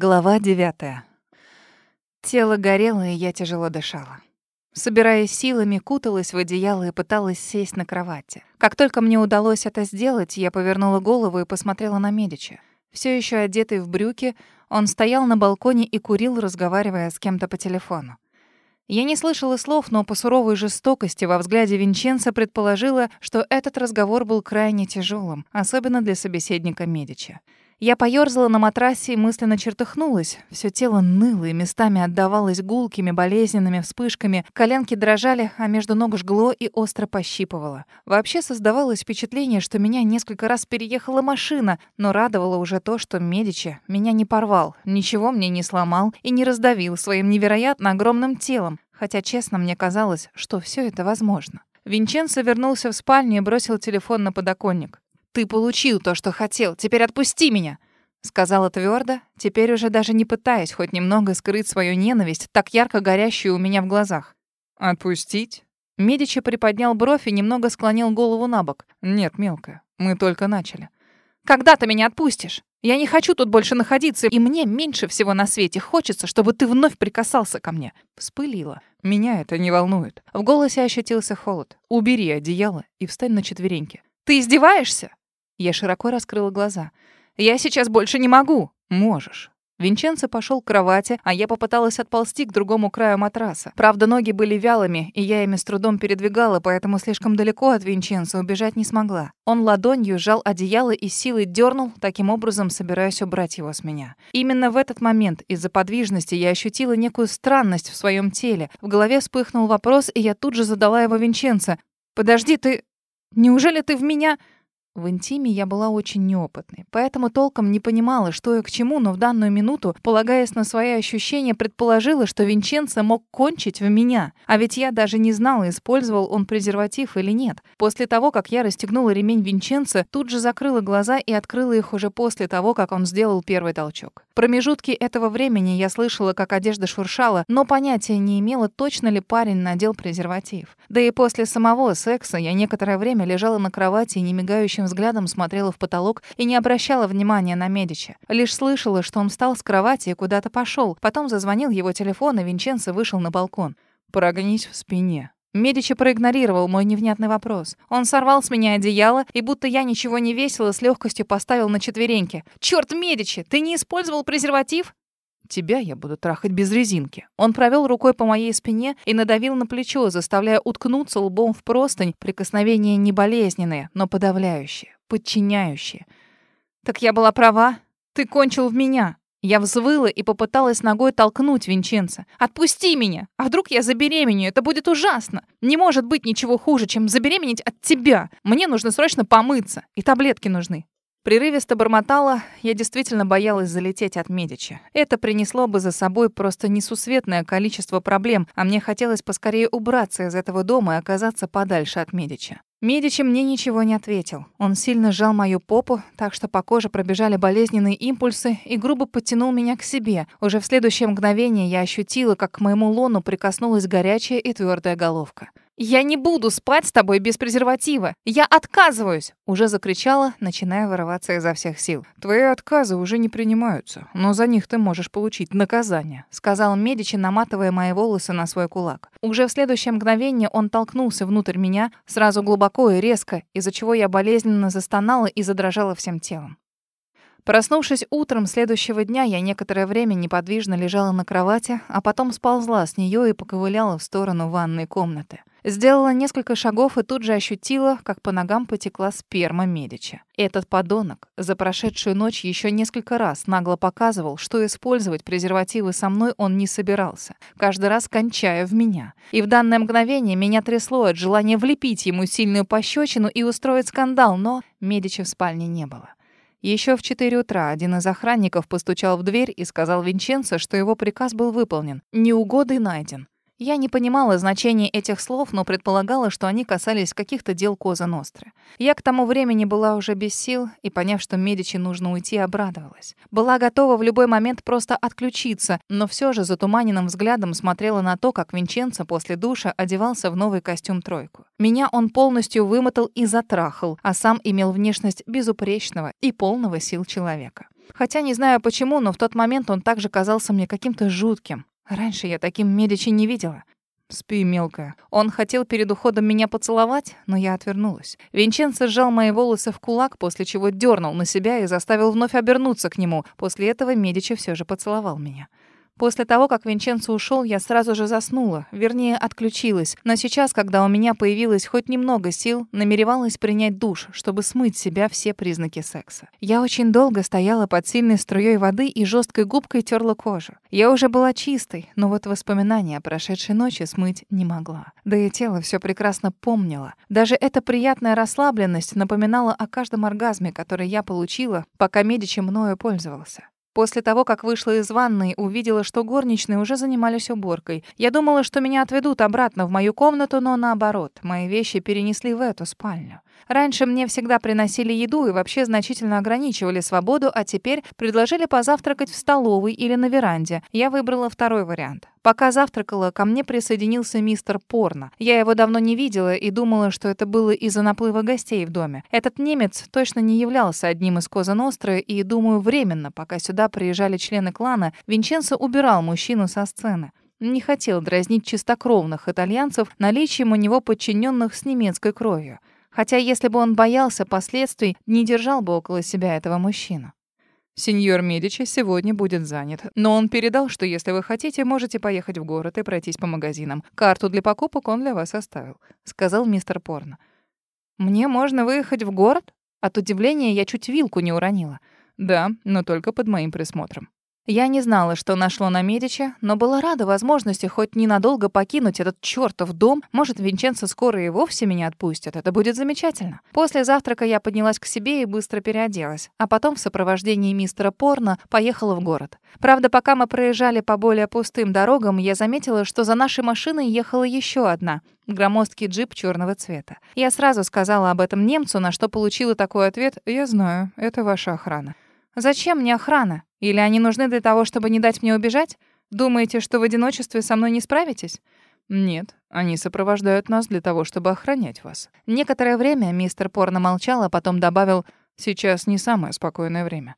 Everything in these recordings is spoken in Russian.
Глава девятая. Тело горело, и я тяжело дышала. Собираясь силами, куталась в одеяло и пыталась сесть на кровати. Как только мне удалось это сделать, я повернула голову и посмотрела на Медича. Все еще одетый в брюки, он стоял на балконе и курил, разговаривая с кем-то по телефону. Я не слышала слов, но по суровой жестокости во взгляде Винченца предположила, что этот разговор был крайне тяжелым, особенно для собеседника Медича. Я поёрзала на матрасе и мысленно чертыхнулась. Всё тело ныло и местами отдавалось гулкими, болезненными вспышками. Коленки дрожали, а между ног жгло и остро пощипывало. Вообще создавалось впечатление, что меня несколько раз переехала машина, но радовало уже то, что Медичи меня не порвал, ничего мне не сломал и не раздавил своим невероятно огромным телом. Хотя, честно, мне казалось, что всё это возможно. Винченцо вернулся в спальню и бросил телефон на подоконник. Ты получил то, что хотел. Теперь отпусти меня!» Сказала твердо, теперь уже даже не пытаясь хоть немного скрыть свою ненависть, так ярко горящую у меня в глазах. «Отпустить?» Медичи приподнял бровь и немного склонил голову на бок. «Нет, мелкая, мы только начали». «Когда ты меня отпустишь? Я не хочу тут больше находиться, и мне меньше всего на свете хочется, чтобы ты вновь прикасался ко мне». Вспылила. «Меня это не волнует». В голосе ощутился холод. «Убери одеяло и встань на четвереньки». «Ты издеваешься?» Я широко раскрыла глаза. «Я сейчас больше не могу!» «Можешь». Винченцо пошел к кровати, а я попыталась отползти к другому краю матраса. Правда, ноги были вялыми, и я ими с трудом передвигала, поэтому слишком далеко от Винченцо убежать не смогла. Он ладонью сжал одеяло и силой дернул, таким образом собираясь убрать его с меня. Именно в этот момент из-за подвижности я ощутила некую странность в своем теле. В голове вспыхнул вопрос, и я тут же задала его Винченцо. «Подожди, ты... Неужели ты в меня...» В интиме я была очень неопытной, поэтому толком не понимала, что и к чему, но в данную минуту, полагаясь на свои ощущения, предположила, что Винченцо мог кончить в меня. А ведь я даже не знала, использовал он презерватив или нет. После того, как я расстегнула ремень Винченцо, тут же закрыла глаза и открыла их уже после того, как он сделал первый толчок. В промежутке этого времени я слышала, как одежда шуршала, но понятия не имела, точно ли парень надел презерватив. Да и после самого секса я некоторое время лежала на кровати и немигающим взглядом смотрела в потолок и не обращала внимания на Медича. Лишь слышала, что он встал с кровати и куда-то пошел. Потом зазвонил его телефон, и Винченцо вышел на балкон. «Прогнись в спине», Медичи проигнорировал мой невнятный вопрос. Он сорвал с меня одеяло и, будто я ничего не весила, с легкостью поставил на четвереньки. «Черт, Медичи, ты не использовал презерватив?» Тебя я буду трахать без резинки. Он провел рукой по моей спине и надавил на плечо, заставляя уткнуться лбом в простынь. Прикосновения не болезненные, но подавляющие, подчиняющие. Так я была права. Ты кончил в меня. Я взвыла и попыталась ногой толкнуть Винченца. «Отпусти меня! А вдруг я забеременею? Это будет ужасно! Не может быть ничего хуже, чем забеременеть от тебя! Мне нужно срочно помыться, и таблетки нужны. Прерывисто бормотала, я действительно боялась залететь от Медичи. Это принесло бы за собой просто несусветное количество проблем, а мне хотелось поскорее убраться из этого дома и оказаться подальше от Медичи. Медичи мне ничего не ответил. Он сильно сжал мою попу, так что по коже пробежали болезненные импульсы и грубо подтянул меня к себе. Уже в следующее мгновение я ощутила, как к моему лону прикоснулась горячая и твердая головка. «Я не буду спать с тобой без презерватива! Я отказываюсь!» Уже закричала, начиная вырываться изо всех сил. «Твои отказы уже не принимаются, но за них ты можешь получить наказание», сказал Медичи, наматывая мои волосы на свой кулак. Уже в следующее мгновение он толкнулся внутрь меня, сразу глубоко и резко, из-за чего я болезненно застонала и задрожала всем телом. Проснувшись утром следующего дня, я некоторое время неподвижно лежала на кровати, а потом сползла с нее и поковыляла в сторону ванной комнаты. Сделала несколько шагов и тут же ощутила, как по ногам потекла сперма Медича. Этот подонок за прошедшую ночь еще несколько раз нагло показывал, что использовать презервативы со мной он не собирался, каждый раз кончая в меня. И в данное мгновение меня трясло от желания влепить ему сильную пощечину и устроить скандал, но Медича в спальне не было. Еще в 4 утра один из охранников постучал в дверь и сказал Винченцо, что его приказ был выполнен. Неугодый найден. Я не понимала значения этих слов, но предполагала, что они касались каких-то дел Коза Ностры. Я к тому времени была уже без сил, и, поняв, что Медичи нужно уйти, обрадовалась. Была готова в любой момент просто отключиться, но все же затуманенным взглядом смотрела на то, как Винченцо после душа одевался в новый костюм-тройку. Меня он полностью вымотал и затрахал, а сам имел внешность безупречного и полного сил человека. Хотя не знаю почему, но в тот момент он также казался мне каким-то жутким. Раньше я таким Медичи не видела. «Спи, мелкая». Он хотел перед уходом меня поцеловать, но я отвернулась. Винченцо сжал мои волосы в кулак, после чего дернул на себя и заставил вновь обернуться к нему. После этого Медичи все же поцеловал меня. После того, как Винченцо ушел, я сразу же заснула, вернее, отключилась. Но сейчас, когда у меня появилось хоть немного сил, намеревалась принять душ, чтобы смыть с себя все признаки секса. Я очень долго стояла под сильной струей воды и жесткой губкой терла кожу. Я уже была чистой, но вот воспоминания о прошедшей ночи смыть не могла. Да и тело все прекрасно помнило. Даже эта приятная расслабленность напоминала о каждом оргазме, который я получила, пока Медичи мною пользовался. После того, как вышла из ванной, увидела, что горничные уже занимались уборкой. Я думала, что меня отведут обратно в мою комнату, но наоборот, мои вещи перенесли в эту спальню. Раньше мне всегда приносили еду и вообще значительно ограничивали свободу, а теперь предложили позавтракать в столовой или на веранде. Я выбрала второй вариант. Пока завтракала, ко мне присоединился мистер Порно. Я его давно не видела и думала, что это было из-за наплыва гостей в доме. Этот немец точно не являлся одним из Коза Ностры, и, думаю, временно, пока сюда приезжали члены клана, Винченцо убирал мужчину со сцены. Не хотел дразнить чистокровных итальянцев наличием у него подчиненных с немецкой кровью. Хотя если бы он боялся последствий, не держал бы около себя этого мужчину. Сеньор Медичи сегодня будет занят, но он передал, что если вы хотите, можете поехать в город и пройтись по магазинам. Карту для покупок он для вас оставил», — сказал мистер Порно. «Мне можно выехать в город?» От удивления я чуть вилку не уронила. «Да, но только под моим присмотром». Я не знала, что нашло на Медичи, но была рада возможности хоть ненадолго покинуть этот чертов дом. Может, Винченцо скоро и вовсе меня отпустят. Это будет замечательно. После завтрака я поднялась к себе и быстро переоделась. А потом в сопровождении мистера Порно поехала в город. Правда, пока мы проезжали по более пустым дорогам, я заметила, что за нашей машиной ехала еще одна — громоздкий джип черного цвета. Я сразу сказала об этом немцу, на что получила такой ответ «Я знаю, это ваша охрана». «Зачем мне охрана? Или они нужны для того, чтобы не дать мне убежать? Думаете, что в одиночестве со мной не справитесь?» «Нет, они сопровождают нас для того, чтобы охранять вас». Некоторое время мистер Порно молчал, а потом добавил «Сейчас не самое спокойное время».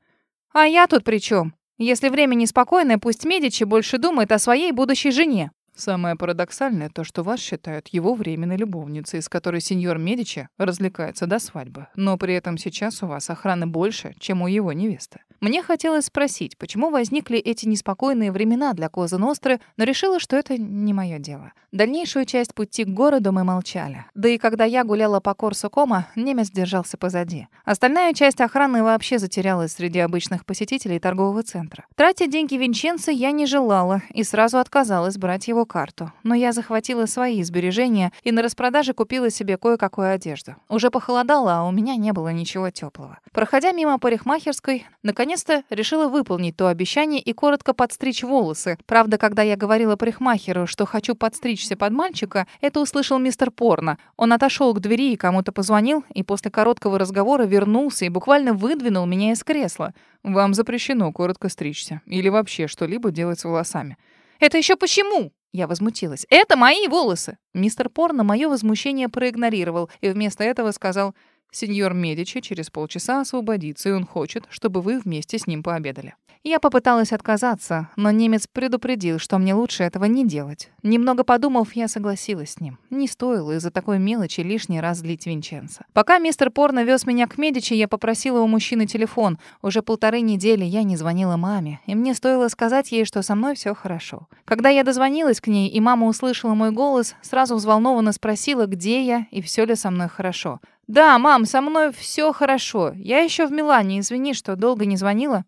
«А я тут при чем? Если время неспокойное, пусть Медичи больше думает о своей будущей жене». Самое парадоксальное то, что вас считают его временной любовницей, с которой сеньор Медичи развлекается до свадьбы. Но при этом сейчас у вас охраны больше, чем у его невесты. Мне хотелось спросить, почему возникли эти неспокойные времена для Козы Ностры, но решила, что это не мое дело. Дальнейшую часть пути к городу мы молчали. Да и когда я гуляла по Корсу Кома, немец держался позади. Остальная часть охраны вообще затерялась среди обычных посетителей торгового центра. Тратить деньги Винченца я не желала и сразу отказалась брать его карту. Но я захватила свои сбережения и на распродаже купила себе кое-какую одежду. Уже похолодало, а у меня не было ничего теплого. Проходя мимо парикмахерской, наконец Наконец-то решила выполнить то обещание и коротко подстричь волосы. Правда, когда я говорила парикмахеру, что хочу подстричься под мальчика, это услышал мистер Порно. Он отошел к двери и кому-то позвонил, и после короткого разговора вернулся и буквально выдвинул меня из кресла. «Вам запрещено коротко стричься или вообще что-либо делать с волосами». «Это еще почему?» Я возмутилась. «Это мои волосы!» Мистер Порно мое возмущение проигнорировал и вместо этого сказал Сеньор Медичи через полчаса освободится, и он хочет, чтобы вы вместе с ним пообедали. Я попыталась отказаться, но немец предупредил, что мне лучше этого не делать. Немного подумав, я согласилась с ним. Не стоило из-за такой мелочи лишний раз злить Винченца. Пока мистер Порно вез меня к Медичи, я попросила у мужчины телефон. Уже полторы недели я не звонила маме, и мне стоило сказать ей, что со мной все хорошо. Когда я дозвонилась к ней, и мама услышала мой голос, сразу взволнованно спросила, где я и все ли со мной хорошо. «Да, мам, со мной все хорошо. Я еще в Милане, извини, что долго не звонила».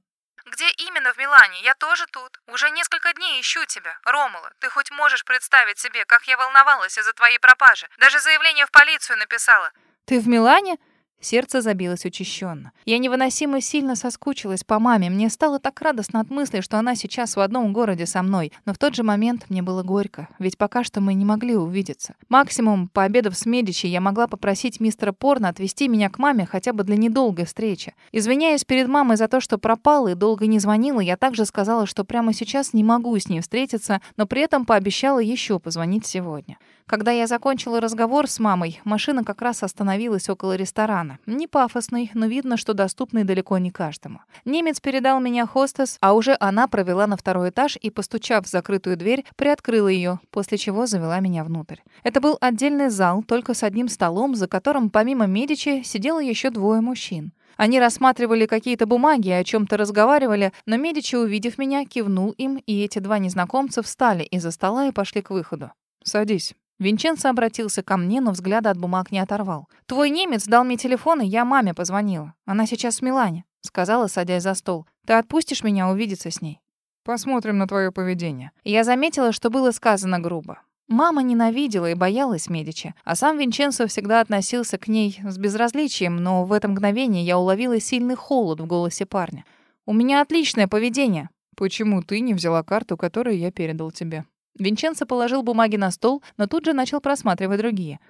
«Где именно в Милане? Я тоже тут. Уже несколько дней ищу тебя. Ромула, ты хоть можешь представить себе, как я волновалась из-за твоей пропажи? Даже заявление в полицию написала». «Ты в Милане?» Сердце забилось учащенно. Я невыносимо сильно соскучилась по маме. Мне стало так радостно от мысли, что она сейчас в одном городе со мной. Но в тот же момент мне было горько, ведь пока что мы не могли увидеться. Максимум, пообедав с Медичи, я могла попросить мистера Порно отвезти меня к маме хотя бы для недолгой встречи. Извиняясь перед мамой за то, что пропала и долго не звонила, я также сказала, что прямо сейчас не могу с ней встретиться, но при этом пообещала еще позвонить сегодня. Когда я закончила разговор с мамой, машина как раз остановилась около ресторана. Не пафосный, но видно, что доступный далеко не каждому. Немец передал меня хостес, а уже она провела на второй этаж и, постучав в закрытую дверь, приоткрыла ее, после чего завела меня внутрь. Это был отдельный зал, только с одним столом, за которым помимо Медичи сидело еще двое мужчин. Они рассматривали какие-то бумаги и о чем-то разговаривали, но Медичи, увидев меня, кивнул им, и эти два незнакомца встали из-за стола и пошли к выходу. «Садись». Винченцо обратился ко мне, но взгляда от бумаг не оторвал. «Твой немец дал мне телефон, и я маме позвонила. Она сейчас в Милане», — сказала, садясь за стол. «Ты отпустишь меня увидеться с ней?» «Посмотрим на твое поведение». Я заметила, что было сказано грубо. Мама ненавидела и боялась Медичи, а сам Винченцо всегда относился к ней с безразличием, но в это мгновение я уловила сильный холод в голосе парня. «У меня отличное поведение». «Почему ты не взяла карту, которую я передал тебе?» Винченцо положил бумаги на стол, но тут же начал просматривать другие.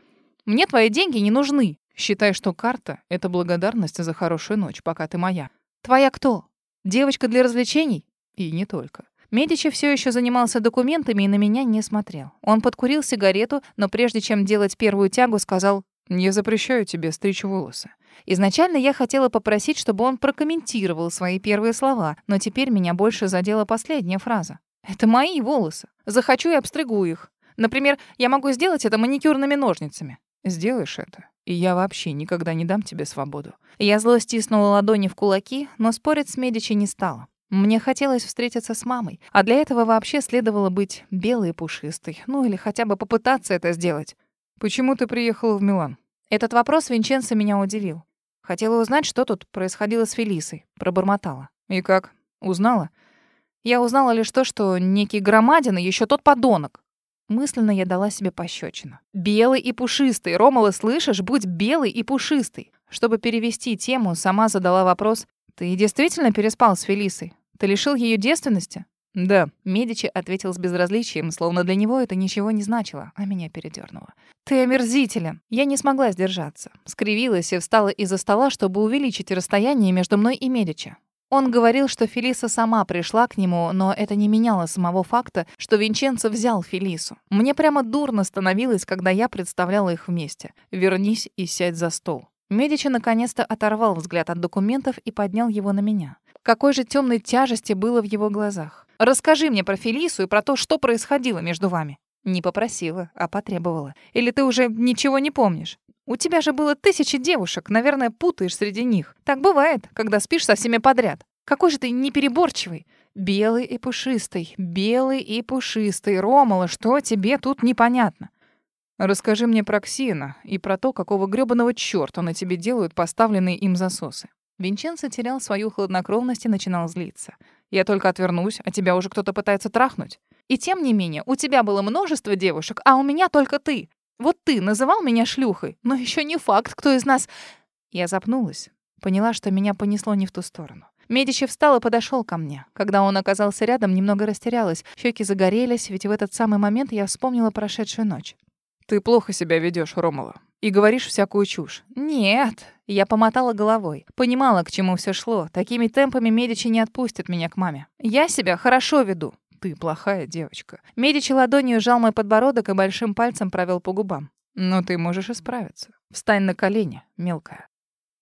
«Мне твои деньги не нужны. Считай, что карта — это благодарность за хорошую ночь, пока ты моя». «Твоя кто? Девочка для развлечений?» «И не только. Медичи все еще занимался документами и на меня не смотрел. Он подкурил сигарету, но прежде чем делать первую тягу, сказал «Я запрещаю тебе стричь волосы». Изначально я хотела попросить, чтобы он прокомментировал свои первые слова, но теперь меня больше задела последняя фраза. «Это мои волосы. Захочу и обстригу их. Например, я могу сделать это маникюрными ножницами». «Сделаешь это, и я вообще никогда не дам тебе свободу». Я зло стиснула ладони в кулаки, но спорить с Медичи не стала. Мне хотелось встретиться с мамой, а для этого вообще следовало быть белой и пушистой, ну или хотя бы попытаться это сделать. «Почему ты приехала в Милан?» Этот вопрос Винченцо меня удивил. Хотела узнать, что тут происходило с Фелисой. Пробормотала. «И как? Узнала?» Я узнала лишь то, что некий Громадин еще тот подонок. Мысленно я дала себе пощечину. «Белый и пушистый. Ромала, слышишь? Будь белый и пушистый». Чтобы перевести тему, сама задала вопрос. «Ты действительно переспал с Фелисой? Ты лишил ее девственности?» «Да», — Медичи ответил с безразличием, словно для него это ничего не значило, а меня передернуло. «Ты омерзителен!» Я не смогла сдержаться. Скривилась и встала из-за стола, чтобы увеличить расстояние между мной и Медичи. Он говорил, что Фелиса сама пришла к нему, но это не меняло самого факта, что Винченцо взял Фелису. Мне прямо дурно становилось, когда я представляла их вместе. «Вернись и сядь за стол». Медичи наконец-то оторвал взгляд от документов и поднял его на меня. Какой же темной тяжести было в его глазах. «Расскажи мне про Фелису и про то, что происходило между вами». Не попросила, а потребовала. Или ты уже ничего не помнишь? У тебя же было тысячи девушек, наверное, путаешь среди них. Так бывает, когда спишь со всеми подряд. Какой же ты непереборчивый. Белый и пушистый, белый и пушистый. Ромала, что тебе тут непонятно? Расскажи мне про Ксина и про то, какого грёбаного чёрта на тебе делают поставленные им засосы. Винченцо терял свою хладнокровность и начинал злиться. «Я только отвернусь, а тебя уже кто-то пытается трахнуть. И тем не менее, у тебя было множество девушек, а у меня только ты. Вот ты называл меня шлюхой, но еще не факт, кто из нас...» Я запнулась. Поняла, что меня понесло не в ту сторону. Медичи встал и подошел ко мне. Когда он оказался рядом, немного растерялась. Щеки загорелись, ведь в этот самый момент я вспомнила прошедшую ночь. «Ты плохо себя ведешь, Ромала и говоришь всякую чушь. Нет, я помотала головой. Понимала, к чему все шло. Такими темпами Медичи не отпустят меня к маме. Я себя хорошо веду. Ты плохая девочка. Медичи ладонью сжал мой подбородок и большим пальцем провел по губам. Но ты можешь исправиться. Встань на колени, мелкая.